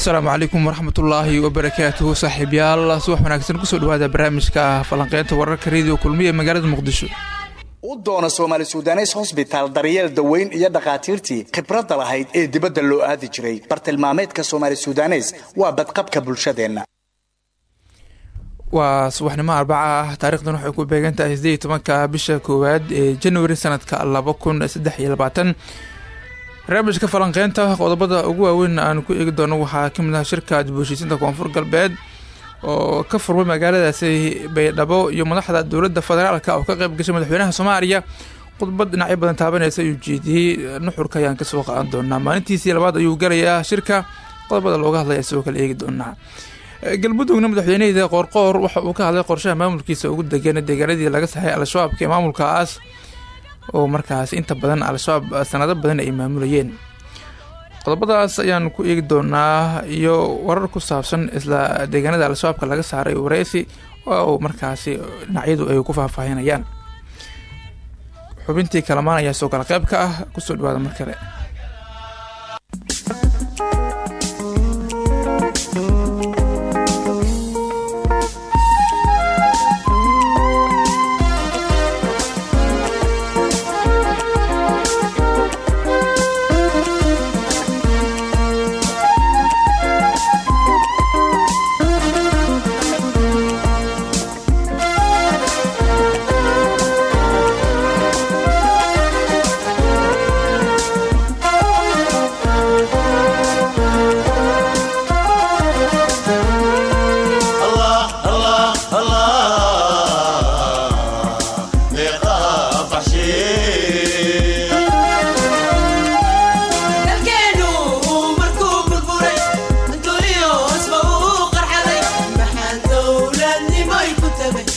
asalaamu calaykum waraxmatullaahi wabarakaatuhu saaxiibyaal subax wanaagsan ku soo dhawaada barnaamijka falanqeynta wararka rediyo kulmiya magaalada muqdisho. U doona soomaali sudanes hosbitaal daryeel daweyn iyo dhakhaatiirtii khibradda lahayd ee dibadda loo aadi jiray. Bartilmaameedka soomaali sudanes waa badqabka bulshadeenna. Waa subaxnimo arbaca ah taarikhdan waxay ku beegan tahay iyo tobanka bisha koowaad ee januari sanadka laba kun saddex iyo labaatan barnaamijka falanqeynta qodobada ugu waaweyn aan ku eegi doono waxaa ka mid ah shirka dib u heshiisiinta koonfur galbeed oo ka furmay magaaladaasi baydhabo iyo madaxda dowladda federaalka oo ka qeyb gashay madaxweynaha soomaaliya. Khudbad dhinacyo badan taabanaysa ayuu jeediyey nuxurka ayaan ka soo qaadan doonaa maalintiisii labaad ayuu galayaa shirka qodobada looga hadlaya sidoo kale eegi doonaa galmudugna madaxweynehida qoorqoor waxa uu ka hadlay qorshaha maamulkiisa ugu degan deegaanadii laga saxay al-shabaabka ee maamulkaas oo markaas inta badan al-shabaab sanado badan ay maamulayeen. Qodobadaas ayaan ku eegi doonaa iyo warar ku saabsan isla deegaanada al-shabaabka laga saaray wareysi oo markaasi dhinacyadu ay ku faahfaahinayaan. Xubintii kalamaan ayaa soo kala qeyb ka ah ku soo dhawaada mar kale Bébé.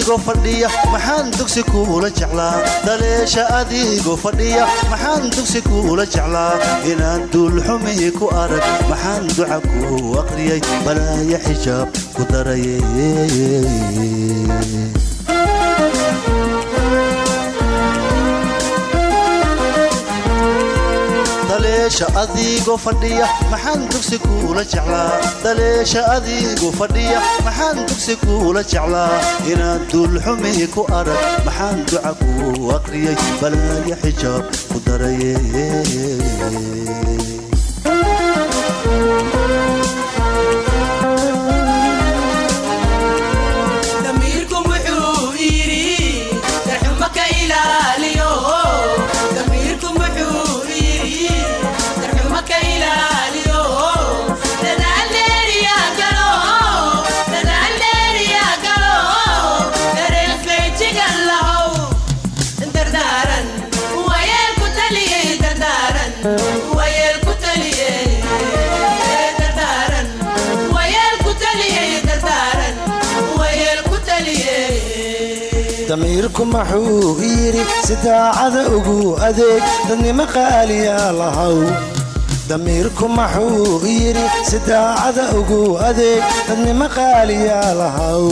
Adigoo fadhiya maxaan dugsi kuula jeclaa? Daleesha adigoo fadhiya maxaan dugsi kuula jeclaa? Inaan duulxumii ku arag maxaan duca ku aqriyay? Balaaya xijaab ku daraye daleesha adigoo fadhiya maxaan dugsi kuula jeclaa? Daleesha adigoo fadhiya maxaan dugsi kuula jeclaa? Inaan duulxumii ku arag maxaan duca ku aqriyay balaaya xijaab ku daraye damiirku maxuu yidhi si daacada ugu adeeg dadnimo qaaliyaa lahaw. Damiirku maxuu yidhi si ugu adeeg dadnimo qaaliyaa lahaw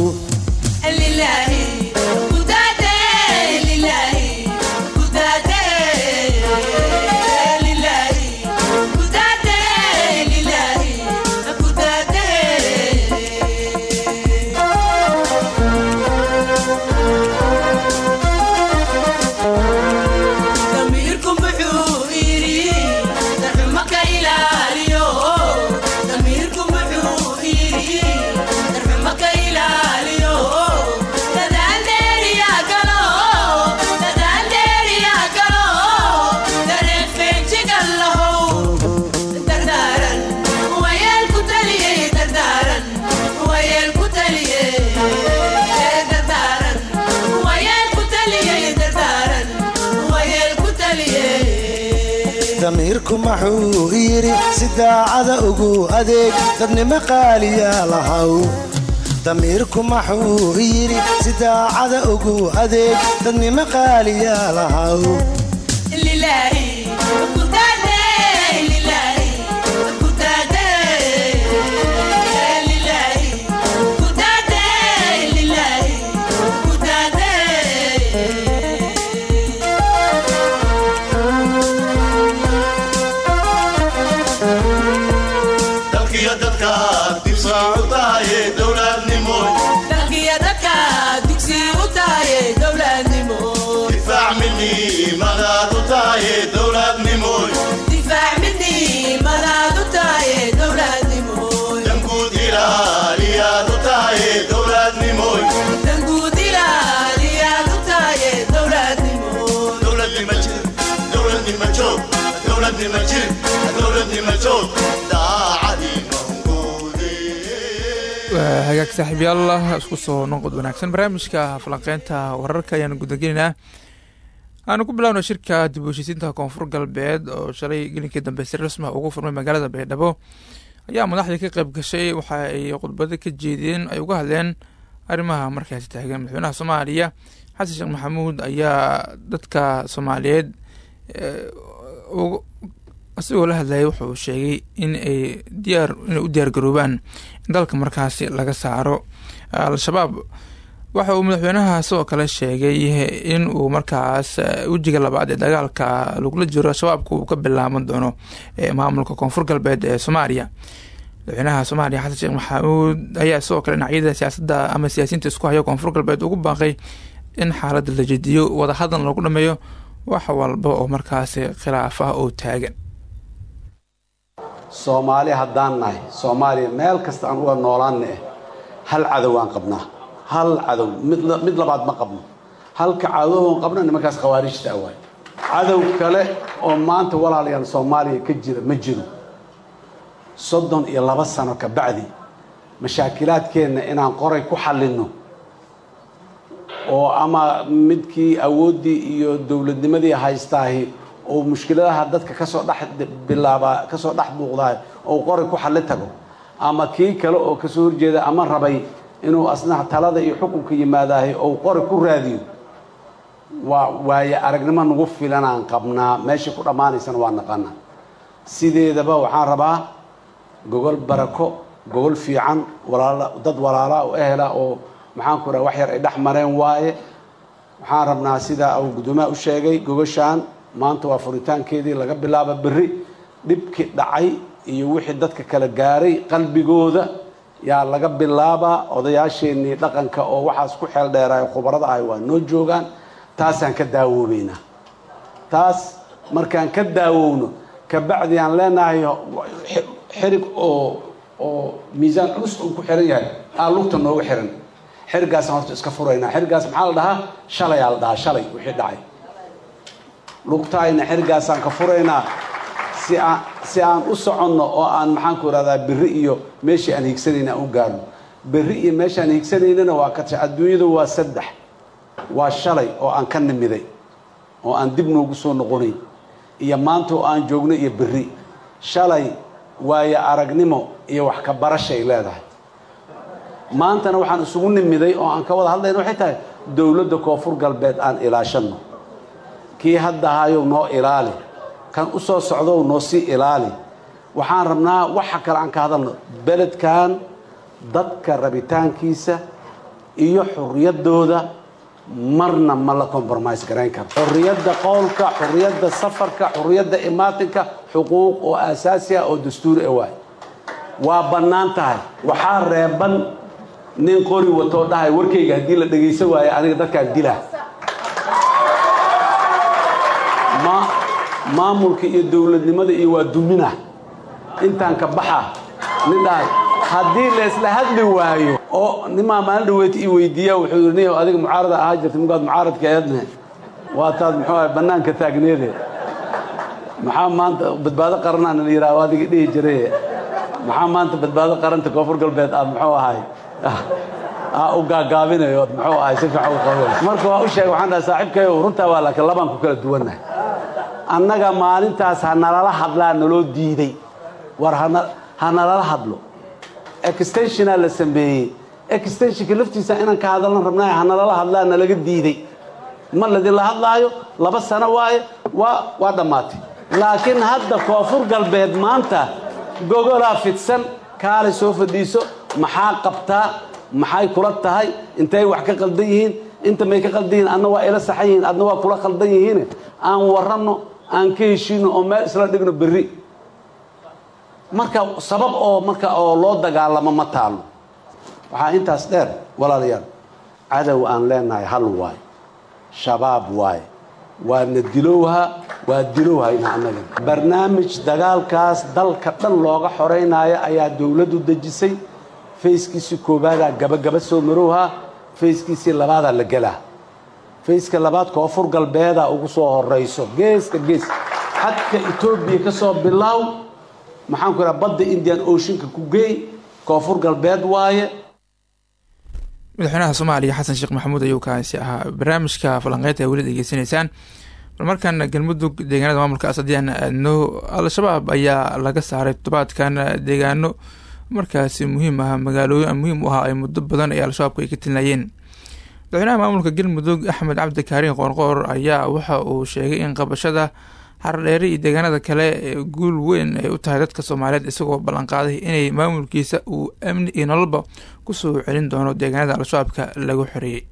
maxuu yidhi si daacada ugu adeeg dadnimo qaaliyaa lahaw damiirku maxuu yidhi si daacada ugu adeeg dadnimo qaaliyaa lahaw waa hagaag saaxiibyaal isku soo noqod wanaagsan barnaamijka falanqeynta wararka ayaanu gudagelaynaa aanu ku bilaabna shirka dib heshiisiinta koonfur galbeed oo shalay gelinkii dambe si rasmi ah ugu furmay magaalada baydhabo ayaa madaxdii ka qayb gashay waxa ay khudbado ka jeediyeen ay uga hadleen arrimaha markaasi taagan madaxweynaha soomaaliya xasan sheekh maxamuud ayaa dadka soomaaliyeed isagoo la hadlayay wuxuu sheegay in ay diyaar inay u diyaar garoobaan in dalka markaasi laga saaro. Al-shabaab waxa uu madaxweynaha sidoo kale sheegay in uu markaas eh, wejiga labaad ee dagaalka lagula jiro shabaabka uu ka bilaaban doono eh, maamulka koonfur galbeed ee soomaaliya. Madaxweynaha soomaaliya xasan sheekh maxamuud ayaa sidoo kale dhinacyada siyaasadda ama siyaasiyiinta isku haya koonfur galbeed ugu baaqay in xaaladda la jediyo wadahadal lagu dhameeyo wax walba oo markaasi khilaaf ah oo taagan. Soomaali haddaan nahay soomaaliya meel kasta aan uga noolaanna eh hal cadow aan qabnaa. Hal cadow mid la- mid labaad ma qabno. Halka cadowan qabna nimankaas khawaarijta awaay cadow kale oo maanta walaalayaal soomaaliya ka jira ma jiro. Soddon iyo laba sano ka bacdi mashaakilaadkeenna inaan qoray ku xallinno oo ama midkii awooddii iyo dowladnimadii haystaahi oo mushkiladaha dadka ka soo dhex bilaaba ka soo dhex muuqdaay oo qoray ku xalli tago ama kii kale oo ka soo horjeeda ama rabay inuu asna talada iyo xukunka yimaadaahi ou qoray ku raadiyo. Waa waaye aragnimo nagu filan aan qabnaa meeshay ku dhammaanaysana waa naqana sideedaba waxaan rabaa gogol barako gogol fiican walaala dad walaalaa oo ehela oo maxaan ku raha wax yar ay dhex mareen waaye? Waxaan rabnaa sidaa uu guddoomiyaha u sheegay gogoshaan. Maanta waa furitaankeedii laga bilaabo berri. Dhibkii dhacay iyo wixii dadka kala gaaray qalbigooda yaa laga bilaabaa odayaasheenii dhaqanka oo waxaas ku xeel dheeraay khubarada ahay waa noo joogaan. Taasaan ka daawoobeynaa. Taas markaan ka daawowno kabacdi aan leenahay xirig oo oo miisaan culus uu ku xiran yahay aa lugta nooga xiran xirigaasaan horta iska furaynaa. Xirigaas maxaa la dhahaa? Shalayaa la dhahaa shalay wixii dhacay. Lugtaayna xirigaasaan ka furaynaa. Si aan si aan u soconno oo aan maxaan ku ihahdaa berri iyo meeshii aan higsanayna aan u gaarno. Berri iyo meeshaan higsanaynana waa ka adduunyadu waa saddex. Waa shalay oo aan ka nimiday oo aan dib noogu soo noqonayn iyo maanta oo aan joogno iyo berri. Shalay waayo aragnimo iyo wax ka barashay leedahay maantana waxaan isugu nimiday oo aan ka wada hadlayna waxay tahay dowladda koonfur galbeed aan ilaashanno kii hadda hayow noo ilaali kan u soo socdow noo sii ilaali. Waxaan rabnaa waxa kale aan ka hadalno beledkan dadka rabitaankiisa iyo xurriyaddooda marna ma la compromise garayn karo. Xurriyadda qowlka xurriyadda safarka xurriyadda imaatinka xuquuq oo aasaasi ah oo dastuuri ah waay waa bannaan tahay. Waxaa reeban nin qori watoo dhahay warkayga haddii la dhegaysan waayo aniga dadkaan dilaa ma maamulka iyo dowladnimada iyo waa dumina. Intaan ka baxa nin dhahay haddii laysla hadli waayo oo nimaa maalin dhaweyti i weydiiya wuxuu yidhi nin adiga mucaarada ahaa jirta ninkaad mucaaradka eedne waa taad muxuu ahay bannaanka taagneede. Maxaa maanta badbaado qaranaan la yidhaha adiga dhihi jiray. Maxaa maanta badbaado qaranta koonfur galbeed aad muxuu ahay u gaagaabinayo ood ahay? Si fiican u qaban marka waa u sheegay waxaan dhahay saaxiibkayo runtaa waa laakiin labaan ku kala duwannahay annaga maalintaas ha nalala hadlaa naloo diiday. War ha nalala hadlo. Extensionaa la sameeyey. Extensionka laftiisa inaan ka hadalna rabnaa ha nalala hadlaa nalaga diiday. Ma ladinla hadlaayo? Laba sano waaye waa waa dhammaatay. Laakiin hadda koonfur galbeed maanta gogolaa fidsan kaalay soo fadhiiso maxaa qabtaa? Maxay kula tahay? Intay wax ka qaldan yihiin? Inta may ka qaldan yihiin adna waa ila saxan yihiin adna waa kula qaldan yihiin. Aan waranno aan ka heshiino oo meel isla dhigno berri. Marka sabab oo marka oo loo dagaalamo ma taalo waxaa intaas dheer walaalayaal cadow aan leenahay hal waaye shabaab waaye waadna dilowha waa dilowhayna annaga. Barnaamij dagaalkaas dalka dhan looga xoraynaayo ayaa dowladdu dejisay fayskiisii koobaadaa gabagaba soo marowha. Fayskiisii labaadaa la gelaa fayska labaad koonfur galbeedaa ugu soo horayso geeska gees. Xadka etoobiya ka soo bilaaw maxaan ku idhaha badda indian oceanka ku geey koonfur galbeed waaye. Madaxweynaha soomaaliya xasan sheekh maxamuud ayuu kaasi ahaa barnaamijka falanqeynta ay weli degeysanaysaan bal galmudug deegaanada maamulkaas haddii aan aadno al-shabaab ayaa laga saaray toddobaadkan deegaano markaasi muhiim ah magaalooyin muhiim u ah ay muddo badan ee al-shabaabku ay ka tilinayeen madaxweynaha maamulka galmudug axmed cabdi kaariin qoorqoor ayaa waxa uu sheegay in qabashada xardheere iyo deegaanada kale guul weyn ay u tahay dadka soomaaliyeed isagoo ballanqaaday inay maamulkiisa uu amni iyo nololba ku soo celin doono deegaanada al-shabaabka lagu xoreeyey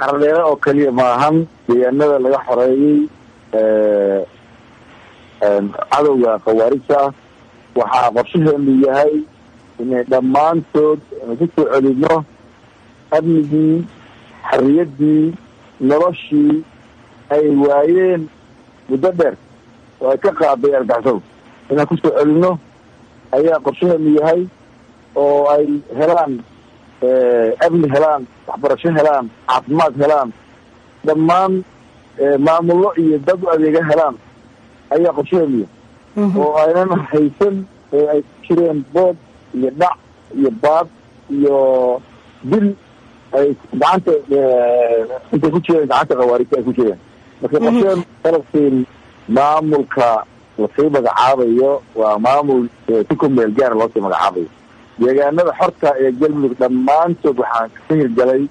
xardheere oo keliya maahan deegaanada laga xoreeyey cadowga khawaarijta waxaa qorshaheenu yahay inay dhammaantood ku soo celino amnigii xorriyaddii noloshii ay waayeen muddo dheer. Oo ay ka qaaday argixisadu inaan ku soo celino ayaa qorshaheenu yahay oo ay helaan amni helaan waxbarasho helaan caafimaad helaan dhammaan maamullo iyo dad adeega helaan ayaa qorshaheenu yahay oo aynan haysan ee ay ku jireen bood iyo dhac iyo baad iyo dil ay gacanta intay ku jireen gacanta khawaarijta ay ku jireen marka qorshaheenu qalabkiin maamulka la sii magacaabayo waa maamul si ku meel gaara loosii magacaabayo deegaanada xorta ee galmudug dhammaantood waxaan ka hirgalay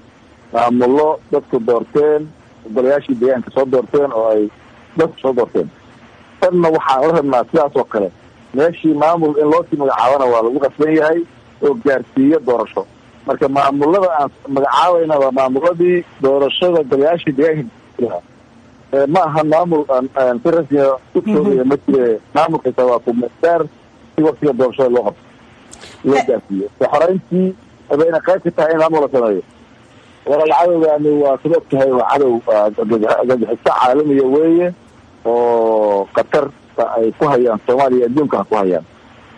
maamullo dadku doorteen golayaashii deegaanka soo doorteen oo ay dadku soo doorteen tanna waxaan la rabnaa sidaas oo kale meeshii maamul in loosii magacaabana waa lagu qasban yahay oo gaarsiiyo doorasho marka maamullada aan magacaabayna waa maamuladii doorashada golayaashii deegaanka ma aha maamul aan si rasmiga u joogaya ma jire maamulkasa waa kumesaar si waktiga doorashada loo qabto loo gaarsiiyo xoreyntii bayna qayb ka tahay in maamul la sameeyo walaal cadowgaani waa sid og tahay waa cadow gagaxiso caalamiya weeye oo qatarta ay ku hayaan soomaaliya adduunkana ku hayaan.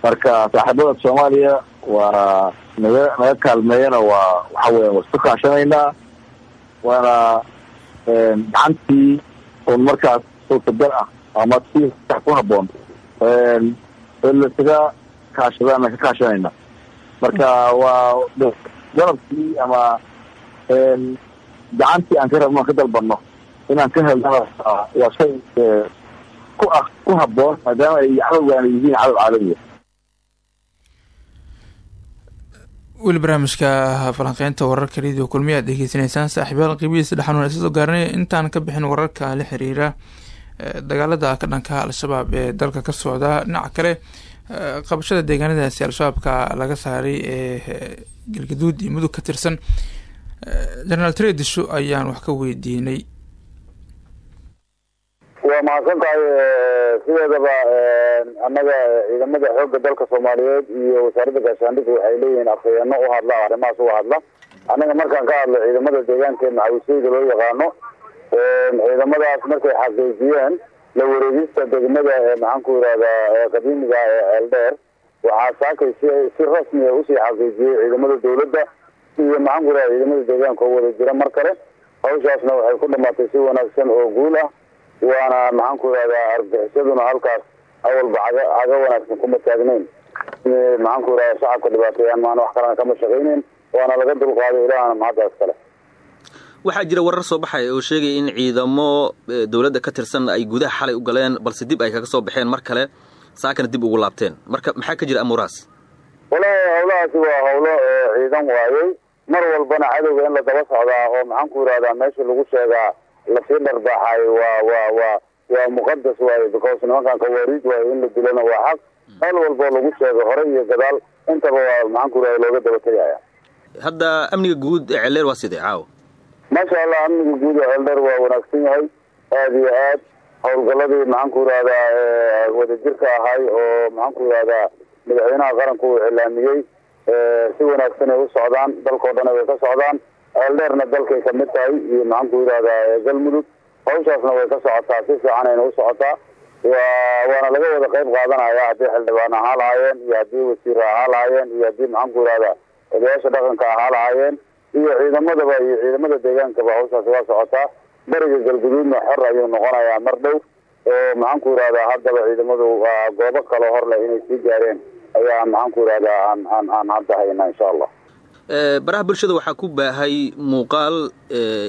Marka saaxiibada soomaaliya waa naga naga kaalmeeyana waa waxa weya waa isku kaashanaynaa. Waana gacantii un markaas suurtagal ah ama si ku haboon lasaga kaashadaana ka kaashanayna marka waa garabkii ama gacantii aan ka rabno aan ka dalbanno inaan ka helnana waa shay ku ah ku haboon maadaama ay cadowgaana yihiin cadow caalamiya weli barnaamijka falanqeynta wararka radio kulmiya ad degeysanaysaan saaxiibayaal qiibihiisa dhexanuun isasoo gaarnay intaan ka bixin wararka la xiriira dagaalada ka dhanka al-shabaab ee dalka ka socda. Dhinaca kale qabashada deegaanadaasi al-shabaabka laga saaray ee galgaduud iyo mudug ka tirsan generaal tredisho ayaan wax ka weydiinay waa mahadsan tahay sideedaba annaga ciidamada xoogga dalka soomaaliyeed iyo wasaaradda gaashaandhigga waxay leeyihiin afhayeeno u hadla arrimahaas uga hadla. Annaga markaan ka hadlo ciidamada deegaanka ee macawiseyda loo yaqaano ciidamadaas markay xaqiijiyeen la wareegista degmada ee maxaanku yidhahdaa qadiimiga ee ceeldheer waxaa saakay si si rasmiya u sii xaqiijiyey ciidamada dawladda iyo maxaanku yidhahda ciidamada deegaanka oo wada jira mar kale. Hawshaasna waxay ku dhamaatay si wanaagsan oo guul ah waana maxaanku yidhahdaa argaxisaduna halkaas awalba caga wanaagsan kuma taagneyn maxaanku yidhahda shacabka dhibaateeyaan maana wax kalena kama shaqayneyn waana laga dulqaaday ilaahana mahaddaas kale waxaa jira warar soo baxaya oo sheegaya in ciidamo dowladda ka tirsan ay gudaha xalay u galeen balse dib ay kaga soo baxeen. Mar kale saakana dib ugu laabteen. Marka maxaa ka jira amuurahaas? Wallaahi howlahaasi waa howlo ciidan waayey mar walbana cadowga in la daba socdaa oo maxaan ku yidhahdaa meesha lagu sheegaa la sii dharbaaxayo waa waa waa waa muqadas waaye because nimankan kawaariid waaye in la dilana waa xaq. Meel walboo lagu sheego hore iyo gadaal intaba waa maxaan ku yidhahda looga daba tegaya hadda amniga guud ee celleer waa sidee caawa maasha allah amniga guud ee celdheer waa wanaagsan yahay aada iyo aad. Howlgaladii maxaan ku yidhahdaa wadajirka ahay oo maxaan ku yidhahdaa madaxweynaha qaranku uu iclaamiyey si wanaagsan ay u socdaan dalkao dhan way ka socdaan ceeldheerna dalkay ka mid tahay iyo maxaan ku yidhahdaa galmudug. Hawshaasna way ka socotaa si fiican ayna u socotaa. Wa waana laga wada qayb qaadanaya haddii xildhibaan ahaa lahaayeen iyo haddii wasiir ahaa lahaayeen iyo haddii maxaan ku yidhahdaa odayaasha dhaqanka ahaa lahaayeen iyo ciidamadaba iyo ciidamada deegaankaba hawshaasi waa socotaa. Beriga galguduudna xor ayuu noqonayaa mar dhow oo maxaan ku yidhahdaa haddaba ciidamadu goobo kale hor leh inay sii gaareen. Ayaa maxaan ku yidhahdaa aan aan aan hadda haynaa insha allah baraha bulshada waxaa ku baahay muuqaal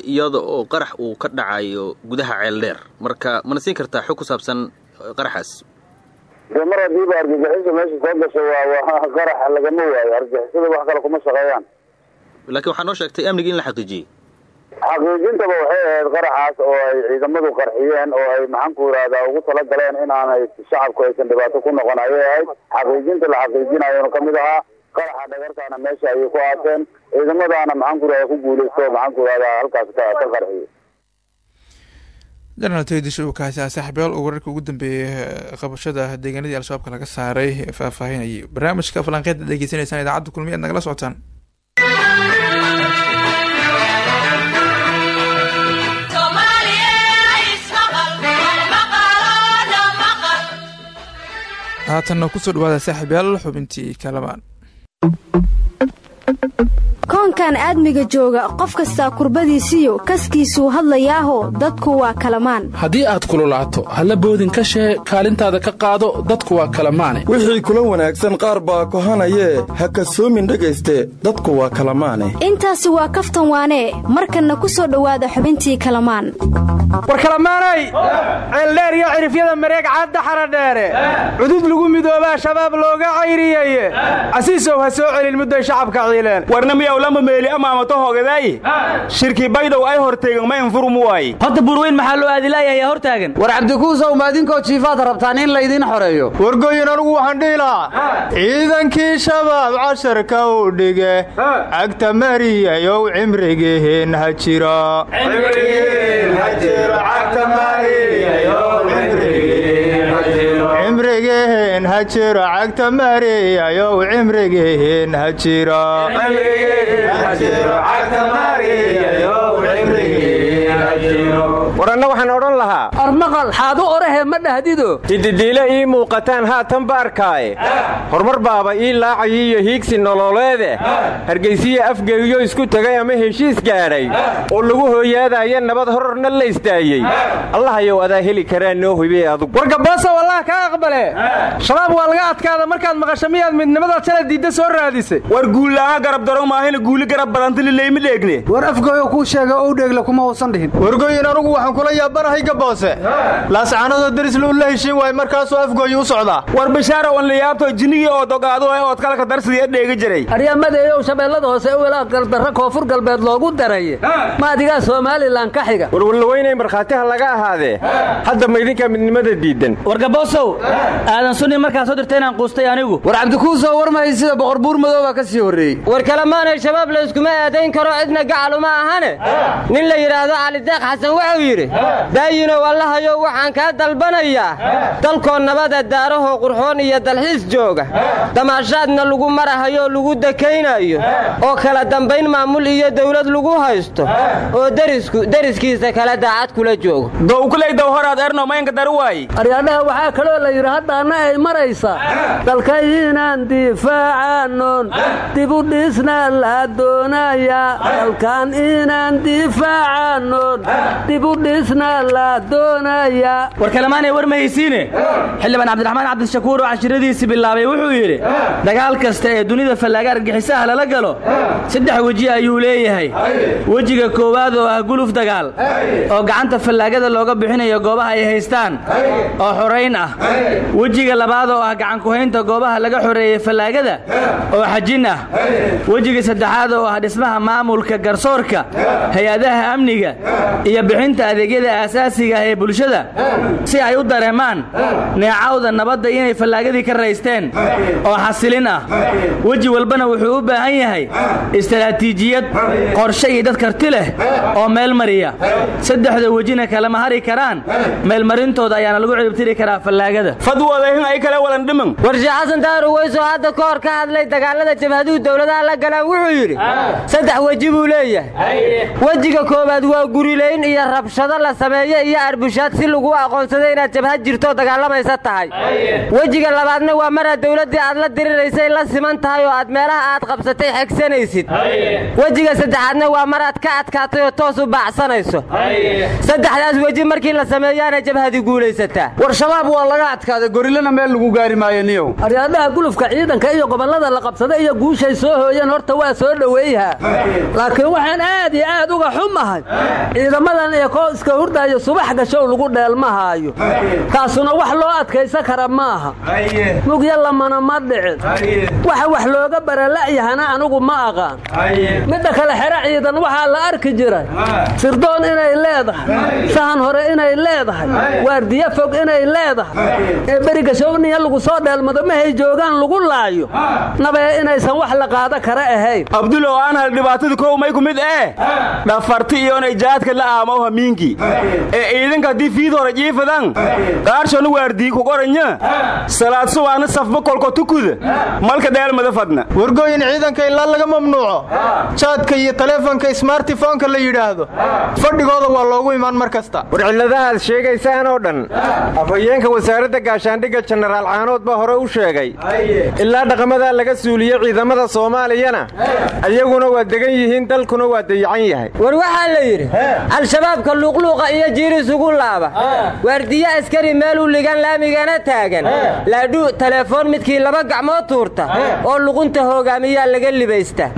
iyada oo qarax uu ka dhacayo gudaha ceeldheer marka mana siin kartaa xog ku saabsan qaraxaas? De mar haddiiba argagixiso meesha soo gasho waa waa qarax lagama waayo. Argagixisada wax kale kuma shaqeeyaan. Laakiin waxaa noo sheegtay amniga in la xaqiijiyey. Xaqiijintaba waxay ahayd qaraxaas oo ay ciidamadu qarxiyeen oo ay maxaan ku yidhahdaa ugu talagaleen inaanay shacabku aysan dhibaato ku noqon. Ayay ahayd xaqiijinta la xaqiijinayona ka mid ahaa qaraxa dhagartaana meesha ayay ku aaseen. Ciidamadaana maxaan ku yidhahda ku guulaysto maxaan ku yidhahdaa halkaas ka qarxiyo. Jenaraal tedisho uu kaasi saaxiibyaal uu wararka ugu dambeeyey qabashada deegaanadii al-shabaabka laga saaray faahfaahinayay barnaamijka falanqeeda degeysanaysaan idaacadda kulmiya ad nagala socotaan. Haatanna ku soo dhawaada saaxiibyaal xubintii kalamaan Thank you koonkan aadmiga jooga qof kastaa kurbadiisiyo kaskiisuu hadlayaaho dadku waa kalamaan. Haddii aad kululaato halla boodin ka shee kaalintaada ka qaado dadku waa kalamaane. Wixii kula wanaagsan qaar baa kohanayee ha kasoomin dhegayste dadku waa kalamaane. Intaasi waa kaftan waanee markanna ku soo dhowaada xubintii kalamaan. War kalamaanay? Ceeldheer iyo cirifyada mareeg cadda xaradheere cudud lagu midoobaa shabaab looga cayriyeye casiisow ha soo celin mudday shacabka ciileen warnamiyawlama meeli amaamato hogaday shirkii baydhow ay horteegan ma infurmu waay hadda burweyn maxaa loo aadilayayaa hor taagan war cabdikuusow maadinkoo jiifaad rabtaan in laydiin xoreeyo. Wargoyin anugu waxaan dhihi lahaa ciidankii shabaab casharka u dhige cagta mariyayow cimrigiheen ha jiro cimrigiheen ha jiro cagta mariyayow cimrigiheen ha jiro waranna waxaan odhan lahaa. Armaqal xaadu orahe ma dhahdido? Ididiile ii muuqataan haatan ba arkaaye horumar baaba ii laacayiiyo hiigsi nololeede. Hargaysiya afgeeyo isku tegay ama heshiis gaadhay. Oo lagu hooyaadaaye nabad hororna la istaayey allahayow adaa heli karaa noo hubee adugu. Wargaboosow allah kaa aqbale. Shabaab waa laga adkaada markaad maqasho miyaad midnimada jala diidda soo raadisay war guulla'aan garab daro maahina guuli garab badantalilayma dheegne war afgooyo kuu sheega ou dheegle kuma uusan dhihin wargoyin anugu waxaan kula yaabanahay gaboose laascaanadoo darislu la heshiin waay markaasuu afgooyi u socdaa war bashaaro on layaabto jinnigii oo dogaado ee ood kalaka darsidii dheegi jiray. Aryamadeeyow shabeellada hoose u ilaa gardarra koonfur galbeed loogu daray. Ma adigaa somalilan ka xiga. Warwarlaweynay markhaatiha laga ahaadee. Hadda ma idinkaa midnimada diidan wargaboosow aadan sunni markaa soo dirta inaan quustay anigu. War cabdikuusow war mahay sida boqor buur madoobaa ka sii horreeyey. War kalemaanay shabaab la iskuma aadayn karo cidna gacaluma ahane? Nin la yidhaahdo calideeq xasan wuxuu yidhi daayinow allahayow waxaan kaa dalbanayaa dalkoo nabada daarahoo qurxoon iyo dalxiis jooga. Damaashaadna lagu marahayoo lagu dekaynayo oo kala dambayn maamul iyo dawlad lagu haysto oo deriskiisa kala daacad kula joogo. Dowkulaydow horaad erno maynka daru waay aryaadhaha waxaa kaloo la yidhi haddaanna ay maraysaa dalka inaan difaacaanon dibudhisna la doonayaa dalkan inaan difaacano doonaya. War kalemaanay war ma haysiine xildhibaan cabdiraxmaan cabdishakuur oo cashiradiisii bilaabay wuxuu yidhi dagaal kasta ee dunida fallaaga argaxisaha lala galo saddex weji ayuu leeyahay. Wejiga koowaad oo ah guluf dagaal oo gacanta fallaagada looga bixinayo goobaha ay haystaan oo xorayn ah. Wejiga labaad oo ah gacankuhaynta goobaha laga xoreeyey fallaagada oo xajin ah. Wejiga saddexaad oo ah dhismaha maamulka garsoorka hay'adaha amniga iyo bixinta adeegyada aasaasiga ah ee bulshada si ay u dareemaan neecawda nabadda inay fallaagadii ka raysteen oo xasilin ah. Weji walbana wuxuu u baahan yahay istaraatiijiyad qorshe iyo dad karti leh oo meel mariya. Saddexda wejina kalama hari karaan meelmarintooda ayaana lagu ciribtiri karaa fallaagada. Fadwoodahin ay kale walan dhiman warshe xasan daaru weysoo hadda ka hor ka hadlay dagaalada jabhaduhu dowladaha la galaan wuxuu yidhi saddex weji buu leeyahay. Wejiga koowaad waa gurilayn iyo rabshado la sameeye iyo arbushaad si lagu aqoonsado inaad jabhad jirto dagaalamaysa tahay. Wejiga labaadna waa maraad dowladdii aad la diriraysay la siman tahay oo aad meelaha aad qabsatay xegsanaysid. Wejiga saddexaadna waa maraad ka adkaatay oo toos u baacsanayso. Saddexdaas weji markii la sameeyaana jabhadi guulaysataa war shabaab waa laga adkaaday gorilana meel lagu gaari maayo niyow. Aryaadaha gulufka ciidanka iyo gobollada la qabsaday iyo guushay soo hooyeen horta waa soo dhoweeyha laakiin waxaan aad iyo aad uga xumahay ciidamadan iyo koo iska hurdaayo subax gashow lagu dheelmahaayo taasuna wax loo adkaysan kara maaha. Mugya lamana ma dhicin. Waxa wax looga barala'yahana anigu ma aqaan. Midda kale xero ciidan waxaa la arki jiray. Sirdoon inay leedahay. Sahan hore inay leedahay. Waardiyo fog inay leedahay. Ee berigashooniya lagu soo dheelmado mahay joogaan lagu laayo. Nabee inaysan wax la qaada kara ahayn. Abdulow aan hal dhibaatada kow may ku mid ee dhafarti iyonay jaadka la aamaw hamiinki ee ciidanka haddii fiid hore jiifadan qaarshonu waardii ku qoranya salaad subaana safba kolko tukuda. Malka dheelmada fadna. Wargooyin ciidanka ilaa laga mamnuuco. Jaadka iyo taleefonka smartifoonka la yidhaahdo. Fadhigooda waa loogu imaan mar kasta. War cilladahaad sheegaysaan oo dhan afhayeenka wasaaradda gaashaandhigga jenaraal caanood baa hore u sheegay ilaa dhaqamadaa laga suuliye ciidamada soomaaliyana ayaguna waa degan yihiin dalkuna waa dayacan yahay. War waxaa la yidhi al-shabaabka luuqluuqa iyo jiiris ugu laaba. Waardiye askari meel u ligan laamigana taagan. Laadhuu teleefoon midkii laba gacmood tuurta. Oo luqunta hoogaamiyaa laga libaysta.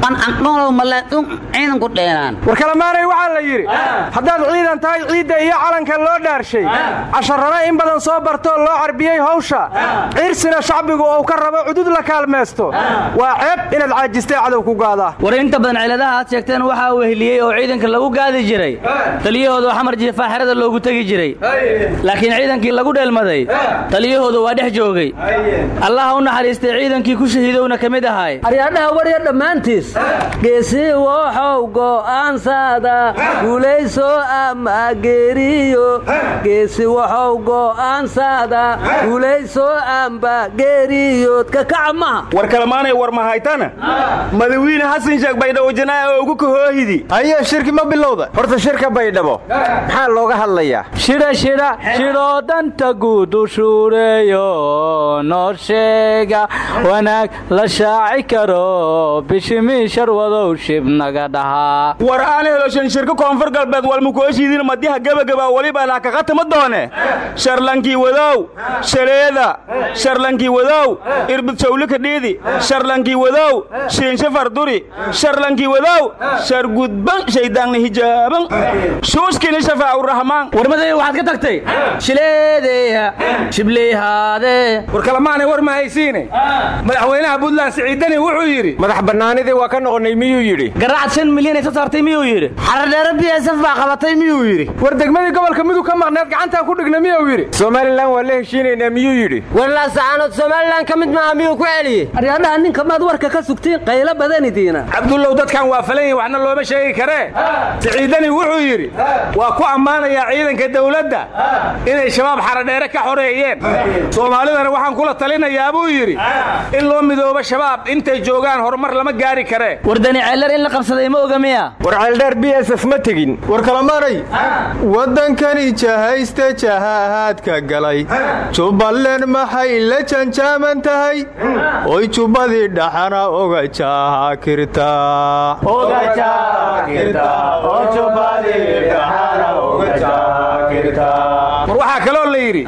War kalamaanay waxaa la yidhi haddaad ciidan tahay ciidda iyo calanka loo dhaarshay. Casharrana in badan soo bartoo loo carbiyey hawsha. Ciirsina shacbigu uu ka rabo cudud la kaalmaysto waa ceeb inaad caajistay cadow ku gaadaa war inta badan ciladaha aad sheegteen waxaa weheliyey oo ciidanka lagu gaadi jiray taliyahooda xamar jifaaxirada loogu tegi jiray. Laakiin ciidankii lagu dheelmaday taliyahoodu waa dhex joogay. Allaha u naxariistay ciidankii ku shahiidowna ka mid ahaay aryaadhaha warya dhammaantiis geesii wooxow go'aansada guulayso ama geeriyo. Geesi waxow go'aansada guulayso amba geeriyood ka kaca maha war kalamaanay war mahaytana madawiine xasan sheekh baydhabo janaa oo ugu kahoohidi aye shirki ma bilowda. Horta shirka baydhabo maxaa looga hadlayaa? Shidha shidha shidhoo danta guud u shuureeyo noo sheega wanaag la shaaci karo bishimii sharwadow shib naga dhahaa war aan heloshan shirka koonfur galbeed walmukooshiidiin madiha gebagaba weliba laakaqatama doone. Sharlankii wadow shaleeda sharlankii wadow irbid sawlika dhiidi. Sharlankii wadow shiinshe farduri sharlankii wadow shargudban shaydaanna hijaaban shuushkini shafaacurahmaan warmaday waxaad ka tagtay? Shileedeeya shibleyhaade war kalamaanay war ma haysiine. Madaxweynaha buntland siciidani wuxuu yidhi madax bannaanidii waa ka noqonnay miyuu yidhi. Garacad shan milyan ay soo saartay miyuu yidhi? Xaradheere bsf baa qabatay miyuu yidhi? War degmadii gobolka midug ka maqneed gacantaan ku dhigna miyuu yidhi? Somalilan waa la heshiinaynaa miyuu yidhi. Warlaasacaanood somalilan ka mid maaha miyuu ku celiyey aryaadhaha ninka maad warka ka sugtiin qaylo badanidiina cabdullow dadkan waa falan yihiin waxna looma sheegi karee. Siciidani wuxuu yidhi waa ku ammaanayaa ciidanka dawladda inay shabaab xaradheere ka xoreeyeen. Soomaalidana waxaan kula talinayaa buu yidhi in loo midoobo shabaab. Intay joogaan horumar lama gaari karee. Wardani ceeldheer in la qabsaday ma oga miya? War ceeldheer b s f ma tegin. War kalamaanay waddankani jahayste jahahaadka galay. Jubbaland maxay la janjaaman tahay? Oy jubbadii dhaxana oga jaakirtaa war waxaa kaloo yidhi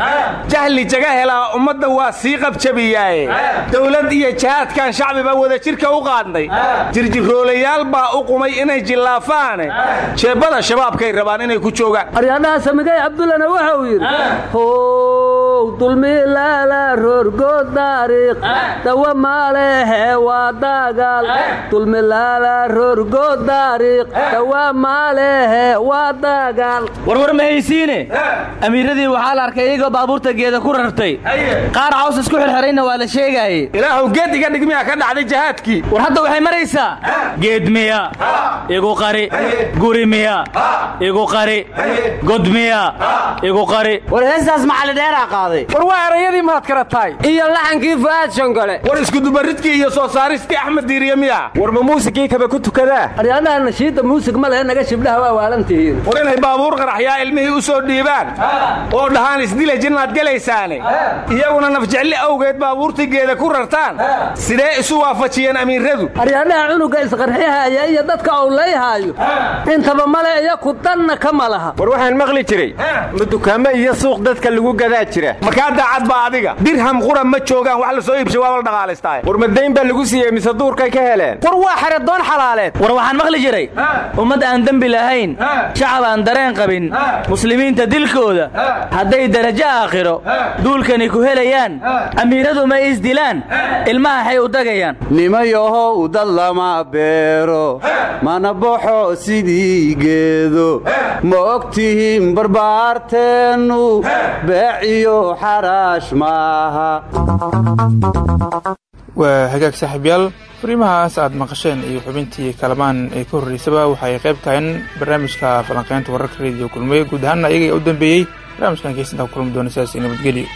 jahli jaga helaa ummadda waa sii qabjabiyaaye dowlad iyo jihaadkan shacbiba wadajirka u qaadnay. Jirjiroolayaal baa u qumay inay jillaafaane jeebbada shabaabkay rabaan inay ku joogaan. Aryadhaha samigay cabdullana wuxuu yidhi how dulmilaala roorgood daariiq dawa maalehe waa dagaal dulmilaala roorgood daariiq dawa maalehe waa dagaal. Warwar ma haysiine amiiradii waxaa la arkay iyagoo baabuurta geeda ku rartay. Qaar caws isku xirxirayna waa la sheegaaye ilaahuw geed iga dhig miyaa ka dhacday jihaadkii. War hadda waxay maraysaa. Geed miya igu qari. Guri miya igu qari. God miya igu qari. War heestaas macali dheeraa qaaday. War waa erayadii mahad kala tahay. Iyo laxankii fu'aad shongole war iskudubaridkii iyo soo saaristii axmed diiriye miya. War ma muusigii kaba ku tukadaa? Aryadhaha nashiidda muusig ma lehe naga shibdhaha waa waalan tihiin. War inay baabuur qaraxyaa ilmihii u soo dhiibaan. Oo dhahaan jinnaad gelaysaane iyaguna nafjecli awgeed baabuurtii geeda ku rartaan. Sidee isu waafajiyeen amiiradu? Aryadhaha cunuga isqarxihaya iyo dadka owlayhaayo intaba male iyo ku danna kama laha. War waxaan maqli jiray. Ma dukaamo iyo suuq dadka lagu gadaa jira. Markaa daacad baa adiga. Dirham qura ma joogaan wax la soo iibshay waa la dhaqaalaystaaye war madayn baa lagu siiyey mise duurkay ka heleen? War waa xeredoon xalaaleed. War waxaan maqli jiray. Ummad aan dembi lahayn. Shacab aan dareen qabin. Muslimiinta dilkooda. Hadday aakhiro duulkani ku helayaan amiiradu ma isdilaan ilmahaxay u dagayaan. Nimayahow dad lama beero mana baxo sidii geedo. Ma og tihiin barbaarteennu beeciyo xaraash maaha. Waa hagaag saaxiibyaal. Fariimahaas aad maqasheen iyo xubintii kalamaan ee ka horreysaba waxay qayb tahayn barnaamijka falanqaynta wararka rediyo kulmiye guud ahaanna ayaga u dambeeyey barnaamijkan keysintaa ku doona sidaas nabadgelyo